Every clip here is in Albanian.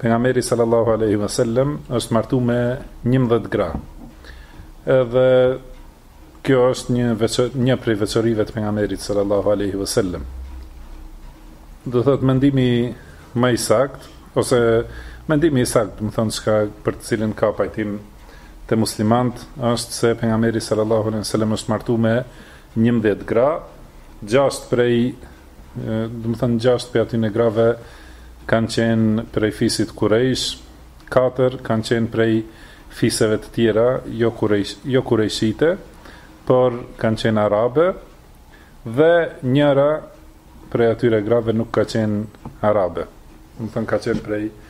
Pejgamberi sallallahu alaihi wasallam është martuar me 11 gra. Edhe kjo është një veçor, një prej veçorive të pejgamberit sallallahu alaihi wasallam. Do thotë mendimi më i saktë ose mendimi i saktë, domethënë çka për të cilën ka pajtim te muslimant është se pejgamberi sallallahu alaihi wasallam është martuar me 11 gra, gjashtë prej Domethënë gjashtë prej atyre grave kanë qenë prej fisit Kurejsh, katër kanë qenë prej fiseve të tjera jo kurejsh, jo kurejshite, por kanë qenë arabe dhe njëra prej atyre grave nuk ka qenë arabe. Domethënë ka qenë prej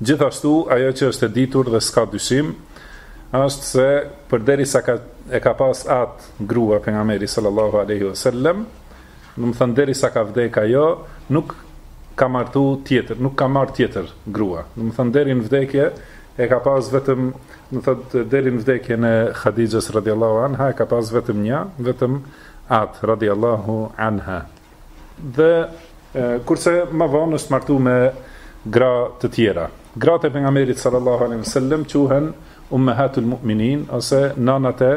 Gjithashtu, ajo që është e ditur dhe s'ka dyshim, është se përderisa ka, e ka pas atë grua pejgamberi sallallahu aleyhi wa sallem, domethënë derisa ka vdek ajo, nuk ka martu tjetër, nuk ka marrë tjetër grua. Domethënë deri në vdekje, e ka pas vetëm, domethënë deri në vdekjen e Hadixhes radiallahu anha, e ka pas vetëm një, vetëm atë radiallahu anha. Dhe kurse më vonë është martu me gra të tjera. Gratë e pejgamberit sallallahu alaihi wasallam quhen ummahatul mu'minin ose nanat e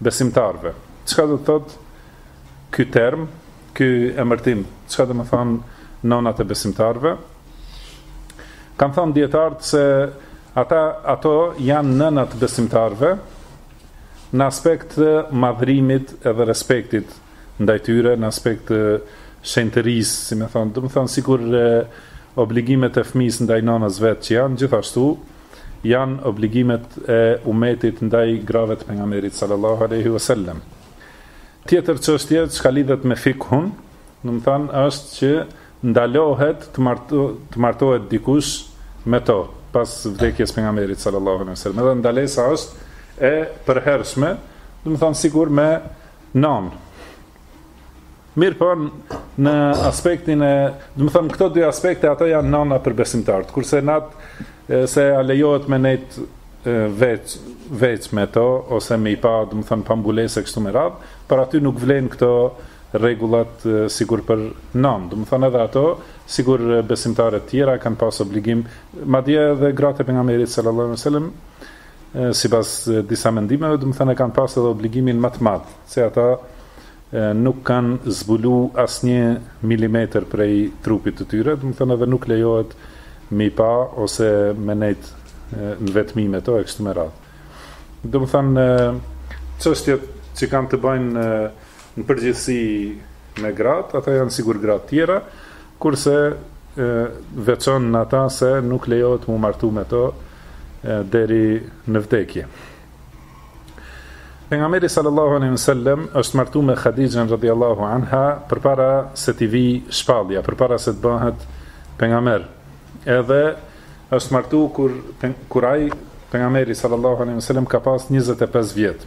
besimtarëve. Çka do të thotë ky term, ky emërtim? Çka domethënë nanat e besimtarëve? Kanë thënë dijetarët se ata ato janë nënat e besimtarëve në aspekt të madhrimit edhe respektit ndaj tyre në aspekt të shenjtërisë, si me thënë, domethënë sikur obligimet e fëmisë ndaj nënës vet që janë gjithashtu janë obligimet e umetit ndaj grave të pejgamberit sallallahu alaihi wasallam. Tjetër çështje që lidhet me fikhun, domethënë është që ndalohet të marto, të martohet dikush me to pas vdekjes pejgamberit sallallahu alaihi wasallam. Edhe ndalesa është e përhershme, domethënë sikur me Nanë. Mirëpo, në aspektin e, domethënë, këto dy aspekte, ato janë nana për besimtarët, kurse në atë se a lejohet me nejt veç, veç me to, ose me i pa, domethënë, pa mbulesë kështu me radhë, për aty nuk vlejnë këto rregullat sikur për nanë, domethënë edhe ato, sikur besimtaret tjera kanë pas obligim, madje edhe gratë e pejgamberit, sallallahu sallam, Sipas disa mendimeve, domethënë e kanë pas edhe obligimin ma të madh, se ata nuk kanë zbulu asnjë milimetër prej trupit të tyre, domethënë edhe nuk lejohet me i pa ose me nejt në vetmi me to e kështu me radhë. Domethënë çështjet që kanë të bajnë në përgjithësi me gratë, ata janë sikur gratë tjera, Kurse veçon ato se nuk lejohet mu martu me to deri në vdekje. Pejgamberi sallallahu alejhi ve sellem është martu me Khadijën radhiyallahu anha përpara se t'i vijë shpallja, përpara se të bëhet pejgamber. Edhe është martu kur kur ai pejgamberi sallallahu alejhi ve sellem ka pas 25 vjet.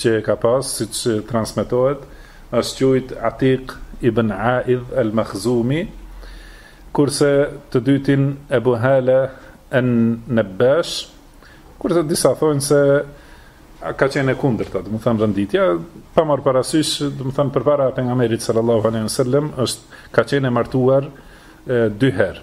që e ka pas, siç transmetohet, është quajt Atiq ibn Aidh al-Makhzumi, kurse të dytin Abu Hala an-Nabash, kurse disa thonë se ka qenë e kundërta, domethënë renditja, pa marr parasysh, domethënë përpara pejgamberit sallallahu alaihi wasallam është ka qenë e martuar e, dy herë.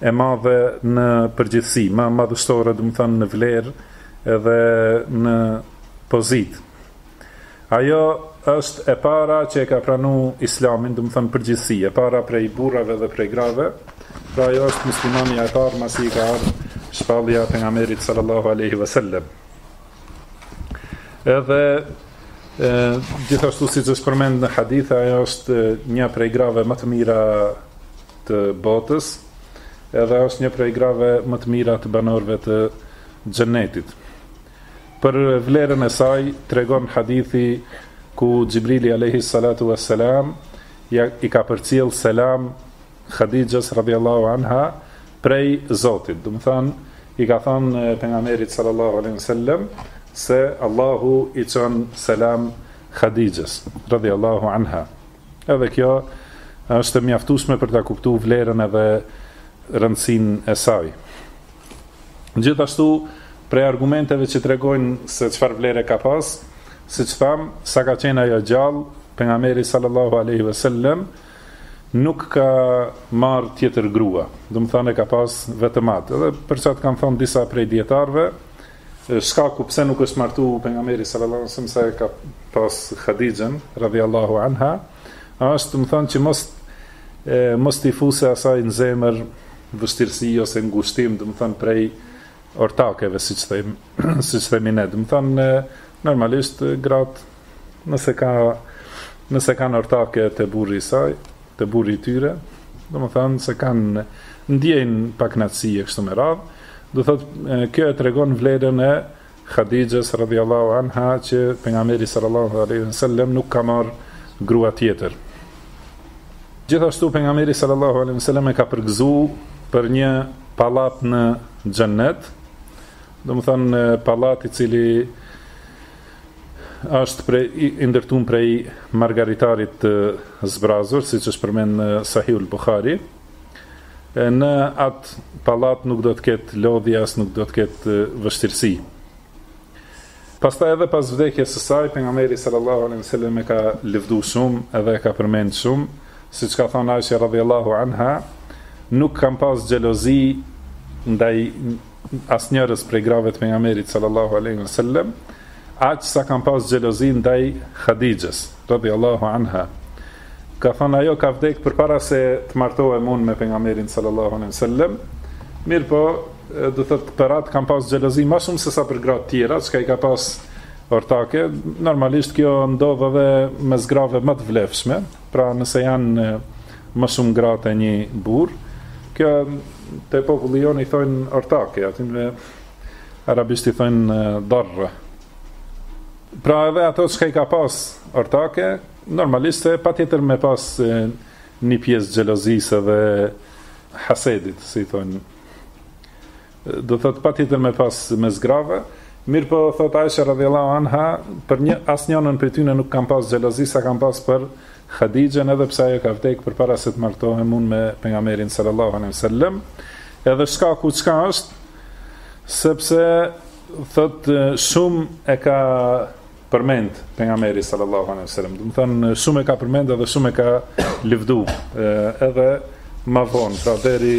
e madhe në përgjithësi, më madhështore domethënë në vlerë dhe në pozitë. Ajo është e para që e ka pranu islamin, domethënë në përgjithësi, e para prej burrave dhe prej grave, pra ajo është muslimania e parë masi i ka ardhë shpallja pejgamberit sallallahu aleyhi vësallem. Edhe e, gjithashtu siç është përmend në hadith, ajo është një prej grave më të mira të botës, edhe është një prej grave më të mira të banorëve të Xhennetit. Për vlerën e saj tregon hadithi ku Xhibrili alayhi salatu wassalam ja i ka përcjell selam Khadijës radhiyallahu anha prej Zotit. Domethënë i ka thënë pejgamberit sallallahu alaihi wasallam se Allahu i çon selam Khadijës radhiyallahu anha. Edhe kjo është e mjaftueshme për ta kuptuar vlerën edhe rëndësinë e saj. Gjithashtu, prej argumenteve që tregojnë se çfarë vlere ka pas, siç tham, sa ka qenë ajo gjallë, pejgamberi sallallahu alaihi wasallam nuk ka marr tjetër grua. Domethënë ka pas vetëm atë. Edhe për qatë kanë thënë disa prej dijetarëve, Shkaku pse nuk është martu pejgamberi sallallahu alaihi wasallam sa e ka pas Hadixhen radhiyallahu anha, është domethënë që mos mos t'i fuse asaj në zemër vështirësi ose ngushtim, domethënë prej ortakeve, siç them, siç themi ne, domethënë normalisht gratë Nëse ka nëse kanë ortake te burri i saj, te burri i tyre, domethënë se kanë ndjejnë pakënaqësi e kështu me radhë, do thotë kjo e tregon vlerën e Khadijës radhiyallahu anha që pejgamberi sallallahu alaihi wasallam nuk ka marr grua tjetër. Gjithashtu pejgamberi sallallahu alaihi wasallam e ka përgëzu për një pallat në xhennet, domethënë pallat i cili Është i ndërtun prej margaritarit të zbrazur, siç është përmend në Sahihul Buhari. Në atë pallat nuk do të ketë lodhje as nuk do të ketë vështirësi. Pastaj edhe pas vdekjes së saj, pejgamberi sallallahu alaihi wasallam e ka lëvdu shumë edhe e ka përmend shumë, siç ka thënë Aisha radhiyallahu anha, nuk kam pas xhelozi ndaj asnjërës prej grave të Pejgamberit sallallahu alejhi ve sellem, aq sa kam pas xhelozi ndaj Hadixhes, radhiyallahu anha. Ka thënë ajo ka vdek përpara se të martohem unë me Pejgamberin sallallahu alejhi ve sellem. Mirpo, do të thotë për atë kam pas xhelozi më shumë se sa për gratë tjera, çka i ka pas ortake. Normalisht kjo ndodh edhe mes grave më të vlefshme, pra nëse janë Më shumë gra te një burr. Kjo te populli jonë i thonë ortake, aty në arabisht i thonë darra. Pra edhe ato që i ka pas ortake, normalisht se patjetër me pas një pjesë xhelozisë dhe hasedit, si i thonë. Do thotë patjetër me pas mes grave, mirëpo thotë Aisha radhiyallahu anha, për një, asnjënën prej tyre nuk kam pas xhelozi sa kam pas për Hadixhen, edhe pse ajo ka vdek përpara se të martohem unë me pejgamberin sallallahu alaihi wasallam. Edhe shkaku çka është? Sepse thotë shumë e ka përmend pejgamberi sallallahu alaihi wasallam. Domethonë shumë e ka përmend dhe shumë e ka lëvdu. Edhe më vonë, pra deri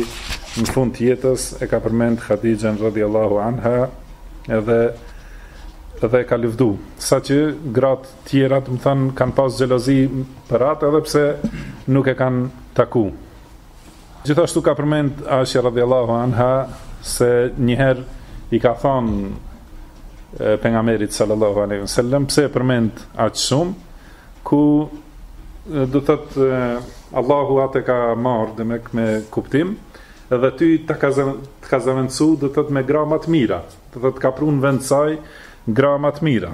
në fund të jetës e ka përmend Hadixhen radhiyallahu anha, edhe edhe e ka lëvdu. Saqë gratë tjera, domethonë kanë pas xhelozi për atë edhe pse nuk e kanë taku. Gjithashtu ka përmend Aisha radhiyallahu anha se një herë i ka thënë pejgamberit sallallahu alaihi wasallam pse e përmend aq shumë ku do të thotë Allahu atë e ka marrë demek me kuptim edhe ty ta ka zë, të ka zëvendësu do të thotë me gra më të mira do të thotë ka prun vend saj gra më të mira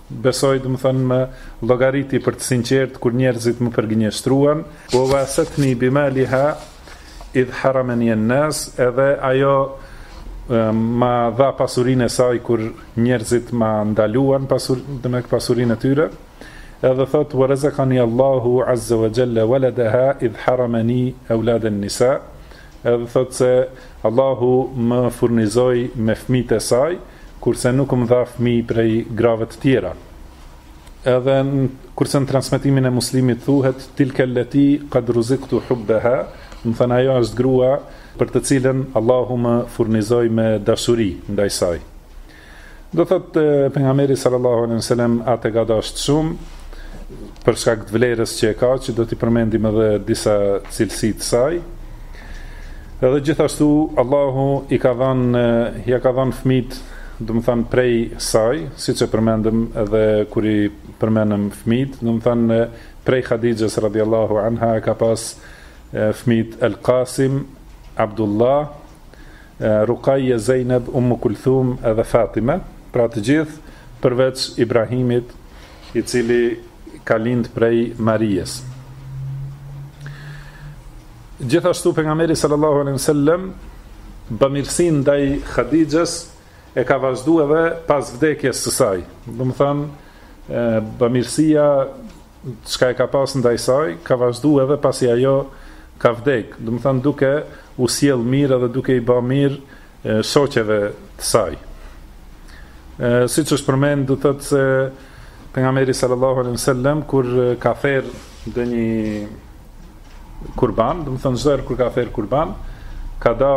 Besoi, domethënë më llogariti për të sinqertë kur njerëzit më përgënjeshtruan, wa wasatni bi maliha idh haramani an-nas, edhe ajo ma dha pasurinë e saj kur njerëzit ma ndaluan pasur, domethënë pasurinë e tyre. Edhe thot wa razaqani Allahu azza wa jalla waladaha idh haramani aulad an-nisa. Edhe thotë se Allahu më furnizoi me fëmijët e saj, kurse nuk më dha fëmijë prej grave të tjera. Edhe në, kurse në transmetimin e Muslimit thuhet tilka allati qad ruziqtu hubbaha, domethënë ajo është grua për të cilën Allahu më furnizoi me dashuri ndaj saj. Do thotë pejgamberi sallallahu alejhi ve sellem atë ka dasht shumë për shkak të vlerës që e ka, që do t'i përmendim edhe disa cilësi të saj. Edhe gjithashtu Allahu i ka dhënë ja ka dhënë fëmit, do të thonë prej saj, siç e përmendëm edhe kur i përmendëm fëmit, do të thonë prej Hadixhes radhiyallahu anha ka pas fëmit El Qasim, Abdullah, Rukajje, Zejneb, Ummu Kulthum edhe Fatime, pra të gjithë përveç Ibrahimit, i cili ka lind prej Marijes. Gjithashtu pejgamberi sallallahu alejhi ve sellem bamirësinë ndaj Hadixhes e ka vazhdu edhe pas vdekjes së saj. Domethanë bamirësia çka e ka pas ndaj saj, ka vazhdu edhe pasi ajo ka vdek, domethanë duke u sjellë mirë edhe duke i ba mirë shoqeve të saj. E, siç është përmendë, do thotë se pejgamberi sallallahu alejhi ve sellem, kur ka therë ndonjë kurban, domethënë e zëmë kur ka therë kurban, ka da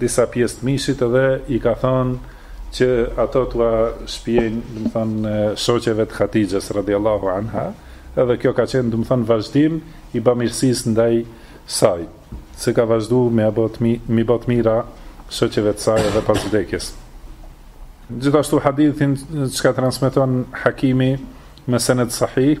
disa pjesë të mishit dhe i ka thënë që ato t'ua shpien, domethënë, shoqeve të Hadixhes, radiallahu anha, edhe kjo ka qenë, domethënë, vazhdim i bamirësisë ndaj saj, se ka vazhdu me ia bo t', me i, me i bo t'mira shoqeve të saj edhe pas vdekjes. Gjithashtu hadithin që e transmeton Hakimi me sened sahih,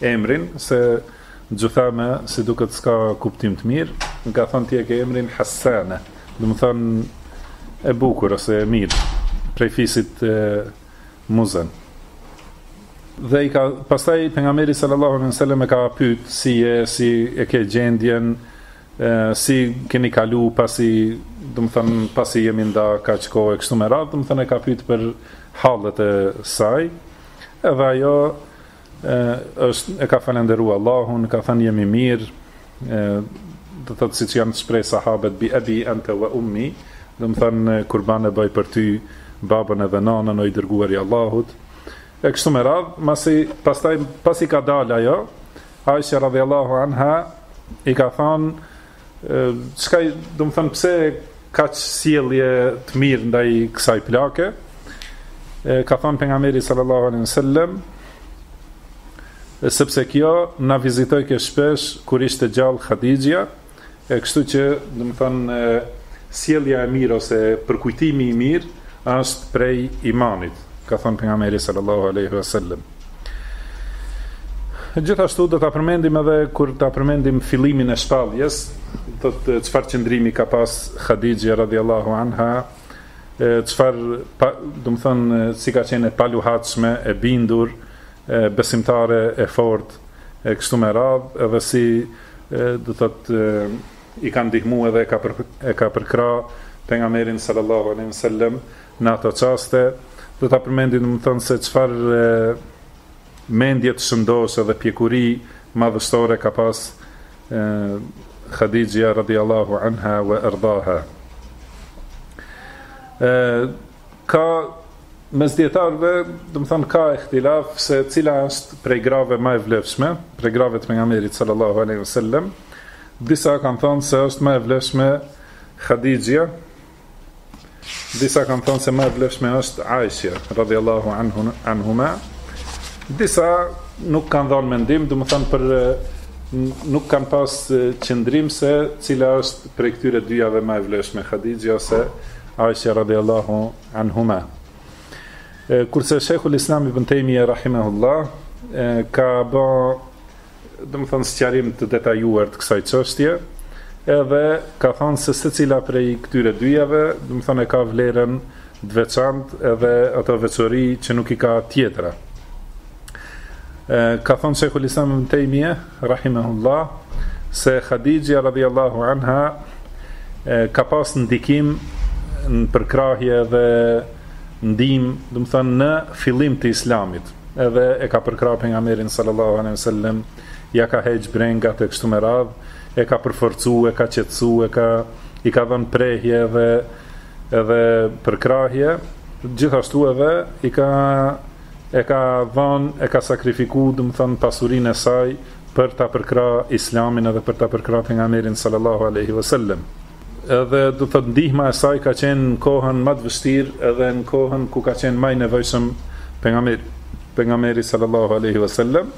emrin se Xhuthame si duket s'ka kuptim të mirë, i ka thënë ti e ke emrin Hasane, do të thon e bukur ose e mirë prej fisit e, Muzejne. Dhe i ka pastaj pejgamberi sallallahu alejhi ve sellem e ka pyet si e si e ke gjendjen e, si keni kalu pasi do të thon pasi jemi nda kaq kohë kështu me radhë, do të thon e ka pyet për hallet e saj. Edhe ajo e është e ka falënderuar Allahun, ka thënë jemi mirë, e, do thotë siç janë shpreh sahabët bi abi anta wa ummi, do të thonë kurban e bëfsha për ty babën edhe nanën o i dërguar i Allahut. E kështu me radhë, masi pastaj pasi ka dalë ajo, Aisha radhiyallahu anha i ka thënë Çka, domethënë pse kaq sjellje të mirë ndaj kësaj plake? E, ka thënë pejgamberi sallallahu alaihi wasallam, sepse kjo na vizitojke shpesh kur ishte gjallë Hadixhia, e kështu që, domethënë sjellja e mirë ose përkujtimi i mirë është prej imanit. Ka thënë pejgamberi sallallahu alaihi wasallam. Gjithashtu do ta përmendim edhe kur ta përmendim fillimin e shpalljes, domethënë çfarë qëndrimi ka pas Hadixhja radhiyallahu anha, çfarë, domethënë si ka qenë e paluhatshme, e bindur, e besimtare e fortë e kështu me radh, edhe si domethënë i ka ndihmuar edhe ka për, e ka përkrah pejgamberin sallallahu alaihi wasallam Në ato çaste do ta përmendim domethënë se çfarë mendje të shëndoshë dhe pjekuri madhështore ka pas Khadijja radiallahu anha wa erdaha. Ka mes dijetarëve, domethënë ka ikhtilaf, se cila është prej grave ma e vlefshme, prej grave të pejgamberit sallallahu aleyhi sallem, disa kanë thënë se është ma e vlefshme Khadijja, Disa kanë thënë se ma e vlefshme është Aisha radhiyallahu anhu anhuma. Disa nuk kanë dhënë mendim, domethënë për nuk kanë pas qëndrim se cila është prej këtyre dyjave ma e vlefshme Khadija ose Aisha radhiyallahu anhuma. Kurse Sheikhul Islam Ibn Taymiyyah rahimahullah ka bë domethënë sqarim të detajuar të kësaj çështje, edhe ka thënë se secila prej këtyre dyjave, domethënë e ka vlerën të veçantë edhe ato veçori që nuk i ka tjetra. E, ka thënë Shejhul Islam ibn Tejmije, rahimehullah, se Khadijja radhiyallahu anha e, ka pas ndikim në përkrahje dhe ndihmë, domethënë në fillim të Islamit. edhe e ka përkrah pejgamberin sallallahu alejhi ve sellem, ja ka heq brengat e kështu me radh, e ka përforcu, e ka qetësu, e ka i ka dhënë prehje dhe edhe përkrahje, gjithashtu edhe i ka e ka dhënë, e ka sakrifikuar, domethënë pasurinë e saj për ta përkrah Islamin edhe për ta përkrah pejgamberin sallallahu alejhi dhe sellem. Edhe domethënë ndihma e saj ka qenë në kohën më të vështirë edhe në kohën ku ka qenë më i nevojshëm pejgamberi pejgamberi sallallahu alaihi wasallam.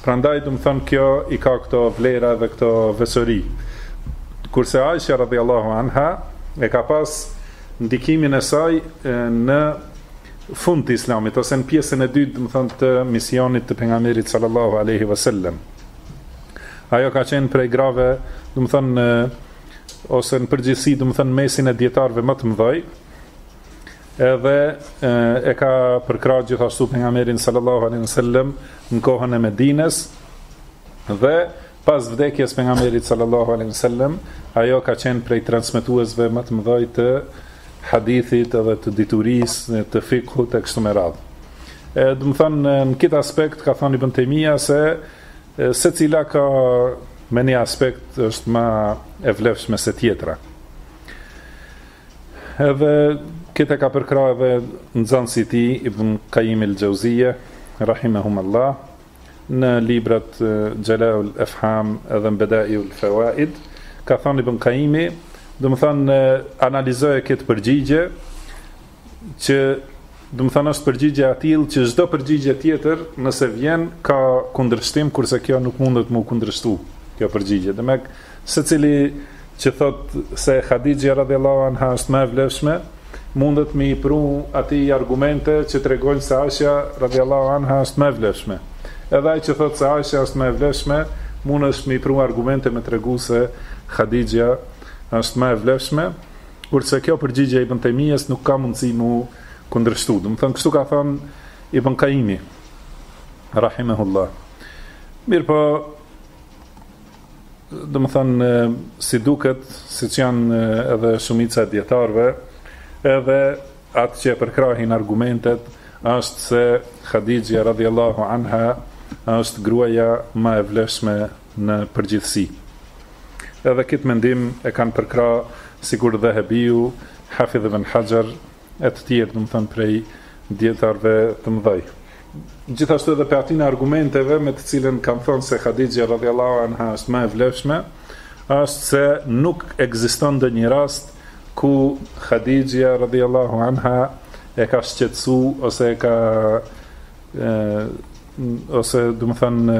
Prandaj domethënë kjo i ka këto vlera dhe këto veçori. Kurse Aisha radhiyallahu anha e ka pas ndikimin e saj në fund të islamit ose në pjesën e dytë, domethënë të misionit të pejgamberit sallallahu alaihi wasallam. Ajo ka qenë prej grave, domethënë ose në përgjithësi, do të thënë mesin e dijetarëve më të mëdhej, edhe e, e ka përkrah gjithashtu pejgamberin sallallahu alaihi wasallam në kohën e Medinës dhe pas vdekjes së pejgamberit sallallahu alaihi wasallam, ajo ka qenë prej transmetuesve më të mëdhej të hadithit edhe të diturisë, të fikhut e kështu me radhë. E do të thënë në këtë aspekt ka thënë Ibn Tejmija se se cila ka Me një aspekt është ma e vlefshme se tjetra. Edhe këtë e ka përkra edhe nxanësi i tij, Ibn Kajim el Xhevzije, rahimehumullah, në librat Xhelaul Efham edhe në Bedaiul Fevaid, ka thanë Ibn Kajimi, do të thotë analizoje këtë përgjigje, që do të thonë është përgjigje e atillë që çdo përgjigje tjetër nëse vjen ka kundërshtim kurse kjo nuk mundet mu kundërshtu kjo përgjigje. Do të secili që thot se Hadixha radhiyallahu anha është më e vlefshme, mundet me i pru ati argumente që tregojnë se Aisha radhjallahu anha është më e vlefshme. Edhe ai që thotë se Aisha është më e vlefshme, mundet me i pru argumente me tregu se Hadixha është më e vlefshme, Kurse kjo përgjigje e Ibn Tejmijës nuk ka mundësi mu kundërshtu. Do të thonë kështu ka thënë Ibn Kajimi rahimehullah. Mirëpo do të thonë si duket, siç janë edhe shumica e dijetarëve, edhe atë që e përkrahin argumentet është se Hadixha radhiyallahu anha është gruaja më e vlefshme në përgjithësi. Edhe kitë mendim e kanë përkra sikur Dhehebiju, Hafidh ibn Haxher e të tjerë, do të thënë prej dijetarëve të mëdhej. Gjithashtu edhe prej atyne argumenteve me të cilën kanë thënë se Hadixha radhiyallahu anha është më e vlefshme, është se nuk ekziston ndonjë rast ku Hadixha radhiyallahu anha e ka shqetësu ose e ka e, ose do të thënë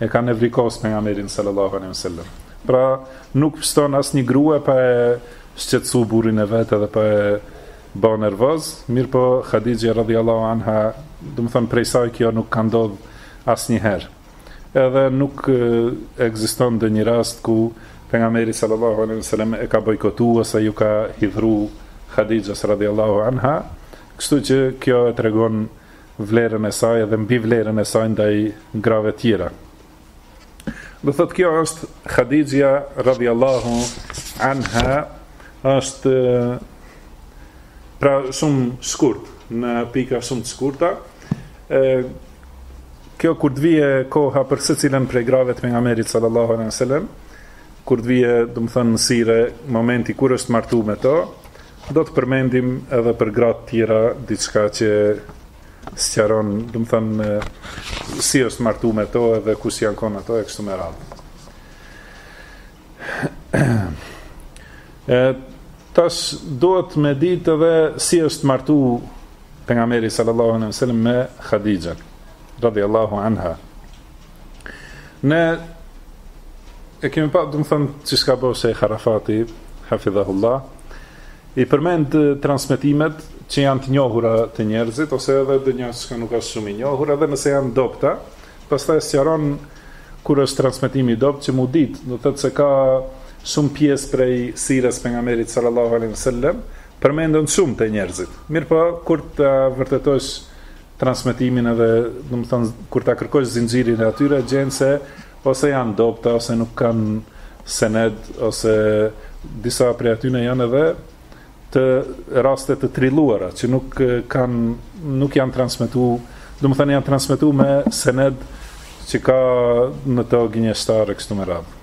e ka nevrikos pejgamberin sallallahu alaihi wasallam. Pra nuk pshton asnjë grue pa e shqetsu burrin e vet edhe pa e ba nervoz, mirëpo Hadixha radhjallahu anha, domethënë prej saj kjo nuk ka ndodh asnjëherë. Edhe nuk ekziston ndonjë rast ku pejgamberi sallallahu alaihi wasallam e ka bojkotu ose ju ka hidhru Hadixhes radhjallahu anha, kështu që kjo e tregon vlerën e saj edhe mbi vlerën e saj ndaj grave tjera. Do thotë kjo është Hadixhja radijallahu anha është pra shumë shkurt në pika shumë të shkurta e, kjo kur të vjen koha për secilën prej grave të pejgamberit sallallahu alejhi ve sellem kur të vjen domethënë në sire momenti kur është martu me to Do të përmendim edhe për gratë tjera diçka që sqaron, domethënë si është martu me to edhe kush janë kon ato e kështu me radhë. E tash duhet me ditë edhe si është martu pejgamberi sallallahu alejhi ve sellem me Hadixhen radijallahu anha. Ne e kemi pa, domethënë, që shejh Arafati, hafidhahullah, i përmend transmetimet që janë të njohura te njerëzit ose edhe ndonjë që nuk është shumë i njohur, edhe nëse janë të dobta, pastaj sqaron kur është transmetimi i dobët që me u dit, do të thotë se ka shumë pjesë prej sirës pejgamberit sallallahu alaihi wasallam, përmendën shumë te njerëzit. Mirpo kur të vërtetosh transmetimin edhe domethënë kur ta kërkosh zinxhirin e atyre gjen se ose janë të dobta ose nuk kanë sened ose disa prej atyre janë edhe raste të trilluara që nuk kanë nuk janë transmetu domethënë janë transmetu me sened që ka në to gënjeshtarë e kështu me radhë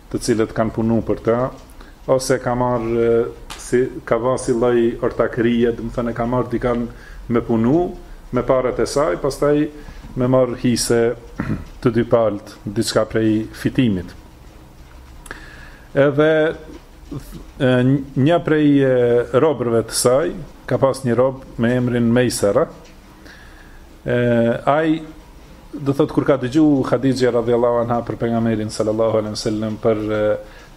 të cilët kanë punu për të, ose ka marrë, si, ka ba si lloj ortakërije, domethënë e ka marrë dikan me punu, me paret e saj, pastaj me marrë hise të dy palët, diçka prej fitimit. Edhe një prej robërve të saj, ka pas një rob me emrin Mejsera, E, ai do thot kur ka dëgju Hadixhe radijallahu anha për pejgamberin sallallahu alaihi wasallam për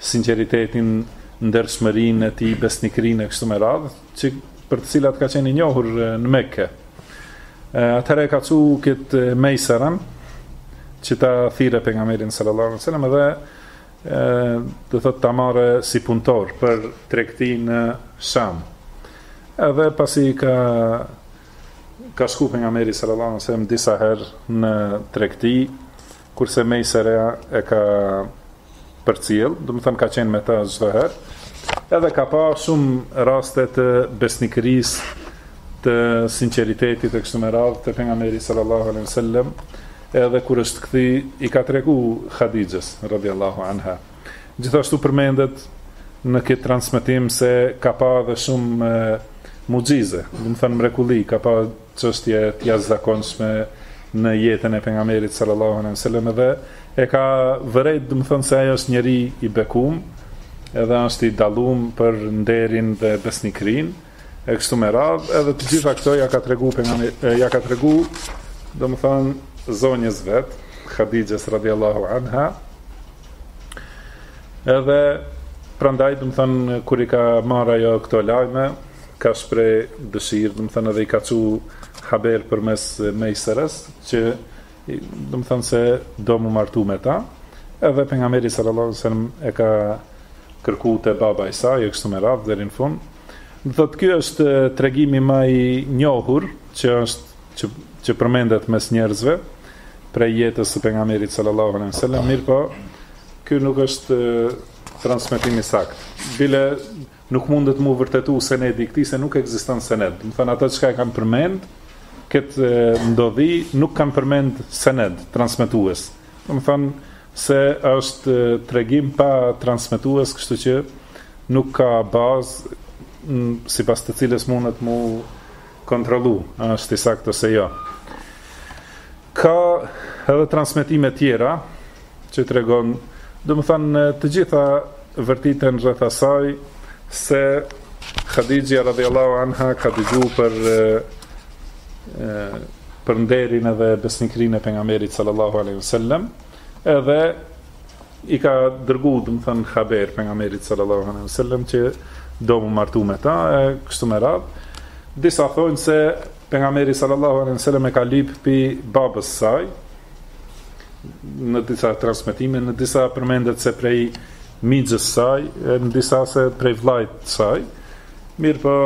sinqeritetin, ndershmërinë e tij, besnikërinë e kështu me radhë, që për të cilat ka qenë i njohur në Mekë. Atëherë ka çu kët Mejsaran që ta thirrë pejgamberin sallallahu alaihi wasallam dhe ë do thot ta marrë si punëtor për tregti në Sham. Edhe pasi ka Ka shku pejgamberi sallallahu alejhi ve sellem disa herë në tregti, kurse Mejsereja e ka përcjell, domethënë ka qenë me të çdo herë. Edhe ka pa shumë raste të besnikërisë, të sinqeritetit e kështu me radhë të pejgamberit sallallahu alejhi ve sellem, edhe kur është kthy i ka tregu Hadixhes radijallahu anha. Gjithashtu përmendet në këtë transmetim se ka pa dhe shumë muxhize, domethënë mrekulli, ka pa çështje të jashtëzakonshme në jetën e pejgamberit sallallahu alejhi ve sellem edhe e ka vërejt, domethënë se ai është njeri i bekum, edhe është i dallum për nderin dhe besnikërinë. e kështu me radhë, edhe të gjitha këto ja ka tregu pejgambe, ja ka tregu, domethënë, zonjës vetë, Hatixhes radiallahu anha, edhe prandaj, domethënë, kur i ka marr ajo këto lajme, ka shpreh dëshirë, domethënë edhe i ka çu haber përmes Mejseres, që domethënë se do mu martu me ta, edhe pejgamberi sallallahu alaihi wasallam e ka kërku te baba i saj, e kështu me radhë deri në fund. Do thotë ky është tregimi ma i njohur që është që që përmendet mes njerëzve prej jetës së pejgamberit sallallahu alaihi wasallam, mirëpo ky nuk është transmetim i sakt. Bile Nuk mundet mu vërtetu senedi i këtij se nuk ekziston sened. Domethënë ata çka e kanë përmend këtë ndodhi nuk kanë përmend sened transmetues. Domethënë se është tregim pa transmetues, kështu që nuk ka bazë sipas të cilës mundet mu kontrollu, a është i saktë ose jo. Ka edhe transmetime tjera që tregon, domethënë të gjitha vërtiten rreth asaj se Hatixhja radhiyallahu anha ka dëgjuar për për nderin edhe besnikërinë e pejgamberit sallallahu alaihi wasallam, edhe i ka dërgu, domethënë, haber pejgamberit sallallahu alaihi sallam, që do mu martu me ta, e kështu me radhë. Disa thonë se Pejgamberi sallallahu alejhi ve sellem e ka lyp pi babës së saj në disa transmetime, në disa përmendet se prej mixhës së saj, në disa se prej vllajt të saj. Mirëpo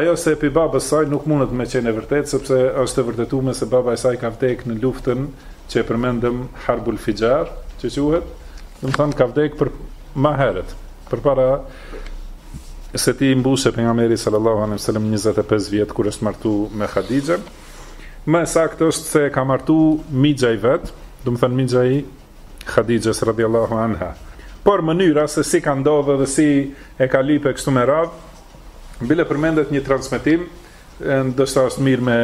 ajo se pi babës së saj nuk mundet me qenë e vërtetë sepse është e vërtetume se baba i saj ka vdek në luftën që e përmendëm Harbul Fixhar, që quhet, domethënë ka vdek përmahershëm. Përpara se t'i mbushë pejgamberi sallallahu alejhi sallam 25 vjet kur është martu me Hatixhen, më e saktë është se e ka martu mixha i vet, domethënë mixha i Hatixhes radiallahu anha. Por mënyra se si ka ndodh edhe si e ka lyp e kështu me radhë, bile përmendet një transmetim, ndoshta është mirë me,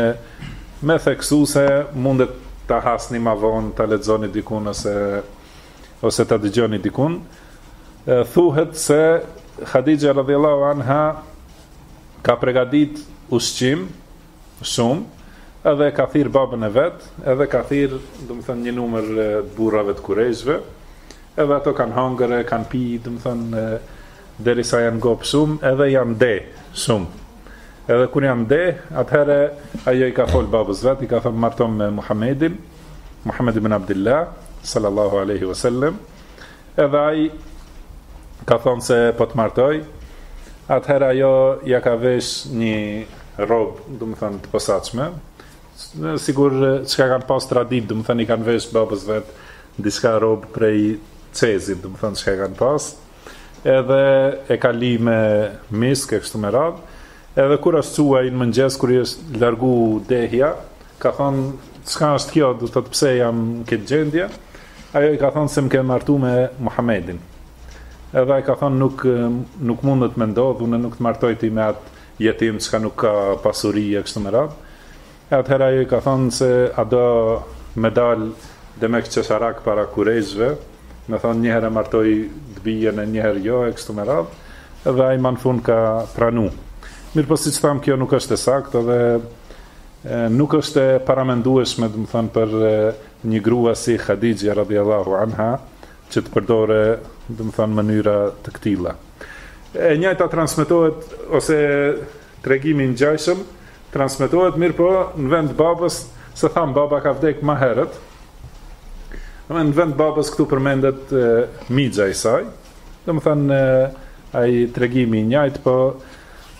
me theksu se mundet ta hasni ma vonë, ta lexoni dikun ose ose ta dëgjoni dikun, thuhet se Hadixhja radhiyallahu anha ka pregadit ushqim shumë, edhe ka thirr babën e vet, edhe ka thirr, domethënë një numër të burrave të kurejshve, edhe ato kanë hangër, kanë pi, domethënë derisa janë ngop shumë, edhe janë deh shumë. Edhe kur janë deh, atëherë ajo i ka fol babës vet, i ka thënë martom me Muhamedin, Muhammed ibn Abdullah sallallahu alaihi wasallam edhe ai ka thonë se po të martoj atëherë ajo ja ka vesh një rrobë domethonë të posaçme sigur çka kanë pas traditë domethonë i kanë vesh babës vet diçka rrobë prej çejzit domethonë çka kanë pas edhe e ka ly me misk e kështu me radh edhe kur është çu ai në mëngjes kur i është largu dehja Ka thënë, çka është kjo, do të thotë pse jam në këtë gjendje? Ajo i ka thënë se më ke martu me Muhamedin. Edhe ai ka thënë nuk nuk mundet me ndodh, unë nuk të martoj ty me atë jetim çka nuk ka pasuri e kështu me radhë. Atëherë ajo i ka thënë se a do me dal edhe me qenë qesharak para kurejshve, me thonë njëherë e martoj të bijen njëherë jo e kështu me radhë, edhe ai ma në fund ka pranu. Mirëpo siç thamë kjo nuk është e saktë edhe Nuk është e paramendueshme, domethënë për një grua si Hadixhja radhijallahu anha që të përdorë, domethënë mënyra të këtilla. E njëjta transmetohet ose tregimi i ngjajshëm transmetohet mirëpo në vend babës se thamë baba ka vdek ma herët. Në vend babës këtu përmendet mixha i saj. Domethënë ai tregimi i njëjtë po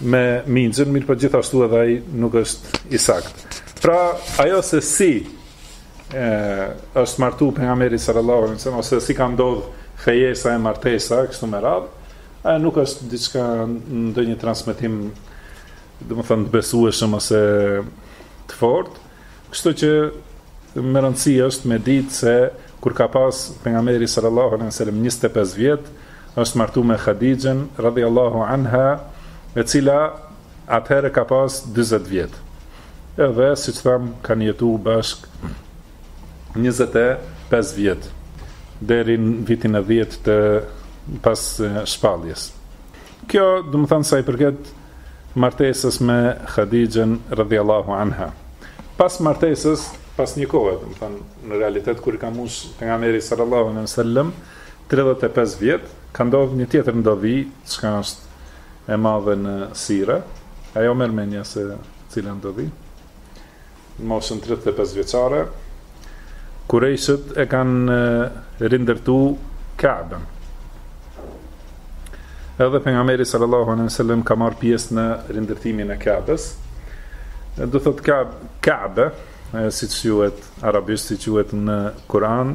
me mixhën, mirëpo gjithashtu edhe ai nuk është i saktë. Pra, ajo se si është martu pejgamberi sallallahu alaihi wasallam ose si ka ndodh fejesa e martesa e kështu me radhë, ajo nuk është diçka ndonjë transmetim domethënë të besueshëm ose të fortë, Kështu që me rëndësi është me dit se kur ka pas pejgamberi sallallahu alejhi ve sellem 25 vjet, është martu me Hadixhen radhiyallahu anha, e cila atëherë ka pas 40 vjet. Edhe siç thamë kanë jetu bashkë 25 vjet deri në vitin e 10 të pas shpalljes. Kjo, domethonë sa i përket martesës me Hadixhen radhiyallahu anha. Pas martesës, pas një kohe, domethënë, në realitet kur i ka mush pejgamberi sallallahu alaihi wasallam 35 vjet, ka ndodh një tjetër ndodhi, çka është e madhe në sire, a ju merr mendja se cila ndodhi. Në moshën tridhjetë e pesë vjeçare, Kurejshët e kanë rindërtu Ka'ben. Edhe pejgamberi sallallahu alejhi ve sellem ka marrë pjesë në rindërtimin e Ka'bes. Do thot Ka'be, siç quhet arabisht, siç quhet në Kur'an,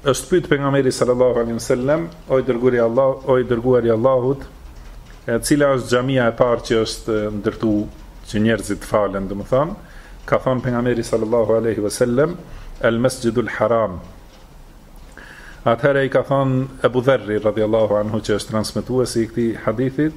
Është pyet pejgamberi sallallahu alaihi wasallam, o i dërguari i Allah, o i dërguari i Allahut, e cila është xhamia e parë që është ndërtu që njerëzit falen, domethanë, ka thanë pejgamberi sallallahu aleyhi ve sellem, el mesjidul haram. Atëherë i ka thanë Ebu Dherri, radhjallahu anhu, që është transmituesi i këtij hadithit,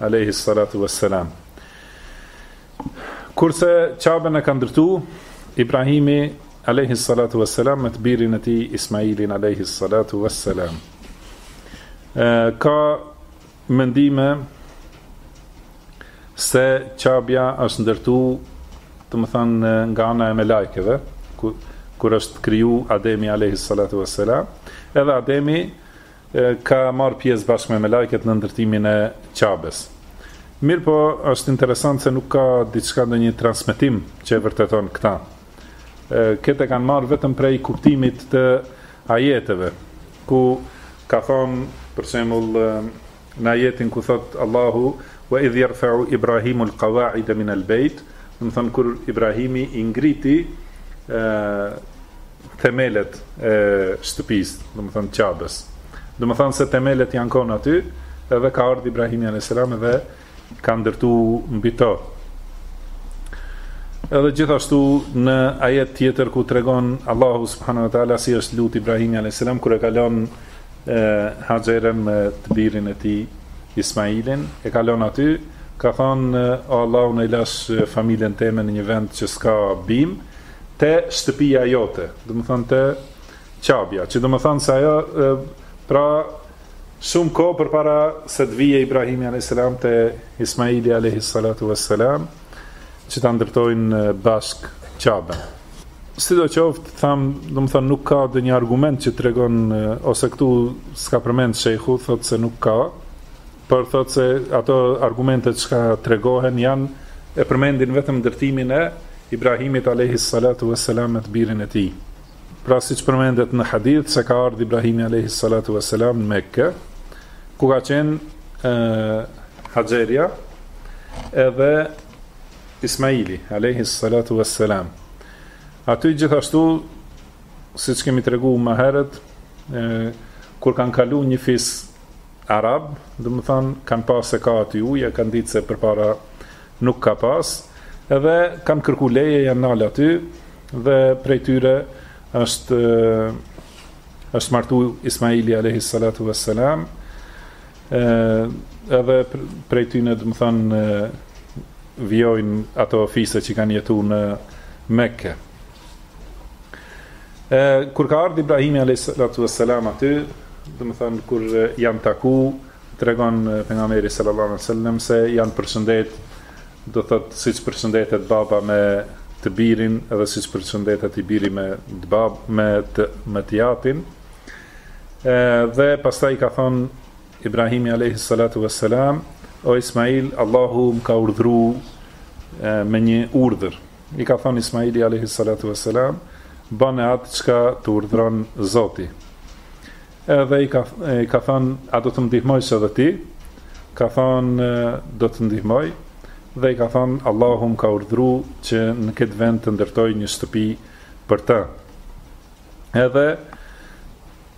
alejhi salatu ve selam. Kurse Qabën e ka ndërtu, Ibrahimi, alejhi salatu ve selam, me të birin e tij, Ismailin, alejhi salatu ve selam. Ka mendime se Qabja është ndërtu, domethanë, nga ana e melajkeve, kur është kriju Ademi, alejhi salatu ve selam, edhe Ademi, ka marrë pjesë bashkë me melajket në ndërtimin e Qabes. Mirpo është interesant se nuk ka diçka ndonjë transmetim që e vërteton këtë. Këtë e kanë marrë vetëm prej kuptimit të ajeteve ku ka thonë për shembull në ajetin ku thot Allahu wa idh yarfa'u Ibrahimu al-qawa'ida min al-bayt, domethonë kur Ibrahimi i ngriti themelet e shtëpisë, domethënë qabës. Domethënë se themelet janë konë aty, edhe ka ardhë Ibrahimi a.s. edhe ka ndërtu mbi to. Edhe gjithashtu në ajet tjetër ku tregon Allahu subhanahu wa ta'ala si është lutë Ibrahimi a.s. kur e ka lon e, Haxheren me të birin e tij Ismailin, e ka lon aty, ka thonë, o Allah unë i lash familjen teme në një vend që s'ka bimë, te shtëpia jote, domethonë te Qabja, që domethonë se ajo pra shumë kohë përpara se të vijë Ibrahimi alayhis salam te Ismaili alayhis salatu was salam, që ta ndërtojnë bashk Qabën. Sidoqoftë, thamë, domethonë nuk ka ndonjë argument që tregon ose këtu siç ka përmend shejhu, thotë se nuk ka, Por thotë se ato argumentet çka tregohen janë e përmendin vetëm ndërtimin e Ibrahimit alejhi salatu ue selam me të birin e tij. Pra siç përmendet në hadith se ka ardh Ibrahimi alejhi salatu ue selam në Mekë, ku ka qenë Haxheria edhe Ismaili alejhi salatu ue selam. Aty gjithashtu siç kemi tregu më herët, kur kanë kalu një fis Arab, domethën kanë pa se ka aty ujë, e kanë ditë se përpara nuk ka pas, edhe kanë kërku leje, janë nalë aty, dhe prej tyre është, është martu Ismaili alejhi salatu ve selam, edhe prej tyne, domethën vijnë ato fise që kanë jetu në Mekke. E, kur ka ardhë Ibrahimi a.s. aty, domethënë, kur janë taku, tregon Pejgamberi sallallahu alejhi ve sellem, se janë përshëndet, do të thotë, siç përshëndetet baba me të birin, edhe siç përshëndetet i biri me të babë, me të, me të jatin, e, dhe pastaj i ka thonë, Ibrahimi a.s. O Ismail, Allahu më ka urdhru e, me një urdhër, I ka thonë Ismaili alejhi salatu ve selam, bane atë çka të urdhron Zoti. Edhe i ka, i ka thonë, a do të më ndihmosh edhe ti? Ka thonë, do të ndihmoj. Dhe i ka thonë, Allahu më ka urdhru që në këtë vend të ndërtoj një shtëpi për të. Edhe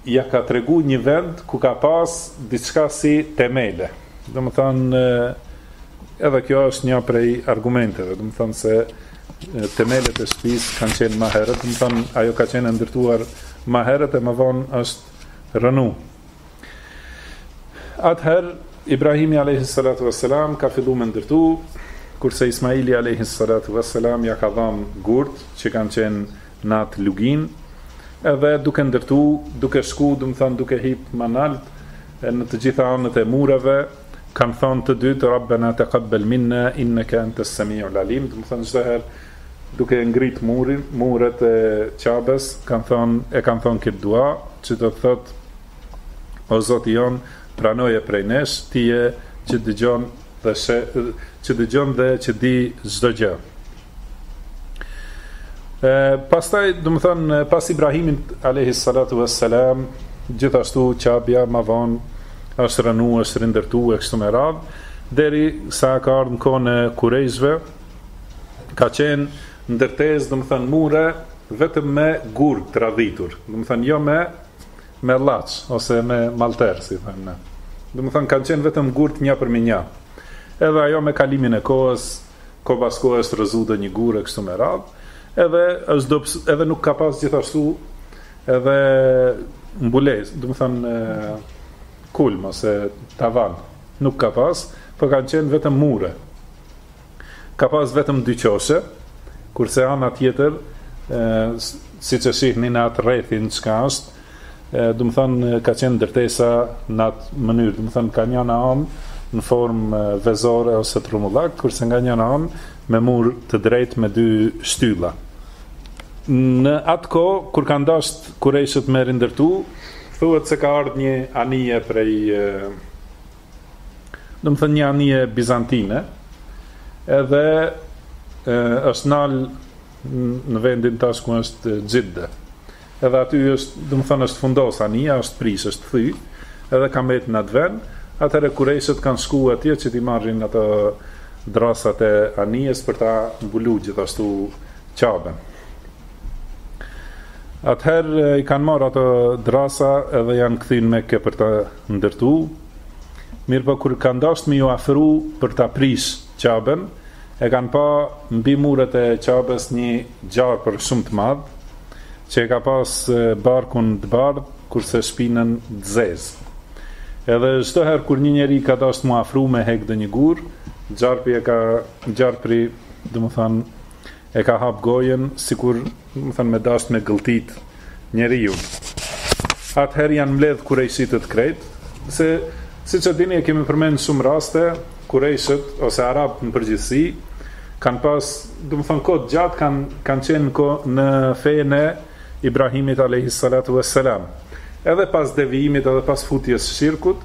ia ka tregu një vend ku ka pas diçka si temele. Domethënë, edhe kjo është një prej argumenteve, domethënë se temelet e shpis kanë qenë ma herët, domethënë, ajo ka qenë e ndërtuar ma herët e më vonë është rënu. Atëherë, Ibrahimi a.s. ka fillu me ndërtu, kurse Ismaili a.s. ia ka dhanë gurët që kanë qenë në atë luginë edhe duke ndërtu, duke shku, domethënë, duke hip më nalt, në të gjitha anët e mureve, kanë thonë të dytë, Rabbena tekabbel minna, inneke entes semiul alim, domethënë, gjithë herë, duke ngrit murin, muret e Qabes, kanë thonë, e kanë thonë këtë dua, që do të thotë, o Zoti jonë, pranoje prej nesh, ti je që dëgjon, Dhe që dëgjon dhe që di çdo gjë. E pastaj, domethënë pas Ibrahimit alejhi salatu ve selam, gjithashtu Qabja ma vonë është rënu, është rindërtuar kështu me radhë, derisa ka ardhur në kohën e Kurejshve, ka qenë ndërtesë, domethënë mure vetëm me gurë të radhitur. Domethënë jo me Me llaç ose me malter, si themi ne. Domethënë, kanë qenë vetëm gurët nja përmi nja. Edhe ajo me kalimin e kohës, kohë pas kohe është rrëzu ndonjë gur e kështu me radhë, edhe, është dobsu, edhe nuk ka pas gjithashtu edhe mbulesë, domethënë, kulm ose tavan, nuk ka pas, po kanë qenë vetëm mure. Ka pas vetëm dy qoshe, kurse ana tjetër, siç e shihni në atë rrethin çka është, domethënë ka qenë ndërtesa në atë mënyrë, domethënë ka njërën anë në formë vezore ose të rumullak, kurse nga njërën anë me mur të drejtë me dy shtylla. Në atë kohë, kur kanë dasht kurejshët me e rindërtu, thuhet se ka ardhë një anije prej domethënë një anije bizantine, edhe e, është nal në vendin tash ku është Xhidde. Edhe aty është, domethënë është fundos anija, është prish, është thy, edhe ka mbet në atë vend. Atëherë kurejshët kanë shkuar atje që t'i marrin ato drasat e anijes për ta mbuluar gjithashtu Qabën. Atëherë i kanë marrë ato drasa edhe janë kthy në Meke për të ndërtu, mirëpo kur kanë dashtë me iu afru për ta prish Qabën, e kanë pa mbi muret e Qabës një gjarpër shumë të madh, që e ka pas barkun të bardhë, kurse shpinën të zezë. Edhe çdo herë kur një njeri ka dashtë m'u afru me hek ndonjë gur, gjarpri e ka, gjarpri, domethanë, e ka hap gojën, sikur Domethënë me dashtë me gëlltitë njeriun. Atëherë janë mbledh kurejshitët krejt, se siç e dini e kemi përmend në shumë raste, kurejshët ose arabët në përgjithësi, kanë pas, domethënë kohë të gjatë, kanë, kanë qenë në fenë e Ibrahimit a.s. Edhe pas devijimit edhe pas futjes së shirkut,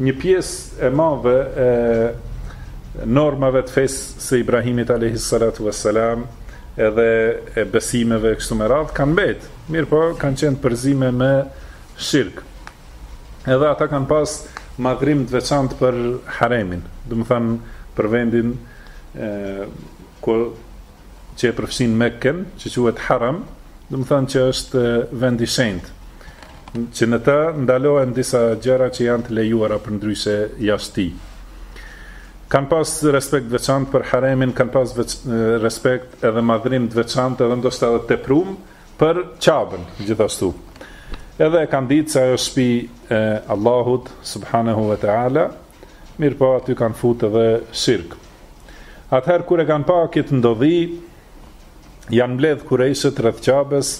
një pjesë e madhe e normave të fesë së Ibrahimit a.s. edhe e besimeve e kështu me radhë kanë mbet, mirëpo kanë qenë përzi me shirk. Edhe ata kanë pas madhrim të veçantë për haremin, domethanë për vendin e, ku, që e përfshin Mekken, që quhet haram, domethanë që është vend i shenjtë. Që në të ndalohen disa gjëra që janë të lejuara përndryshe jashtë tij. Kanë pas respekt të veçantë për haremin, kanë pas respekt edhe madhrim të veçantë edhe ndoshta edhe të teprum për Qabën gjithashtu. Edhe e kanë ditë se ajo shtëpi e Allahut subhanahu wa taala, mirëpo aty kanë futë edhe shirk. Atëherë kur e kanë pa këtë ndodhi, janë mbledh kurejshët rreth Qabës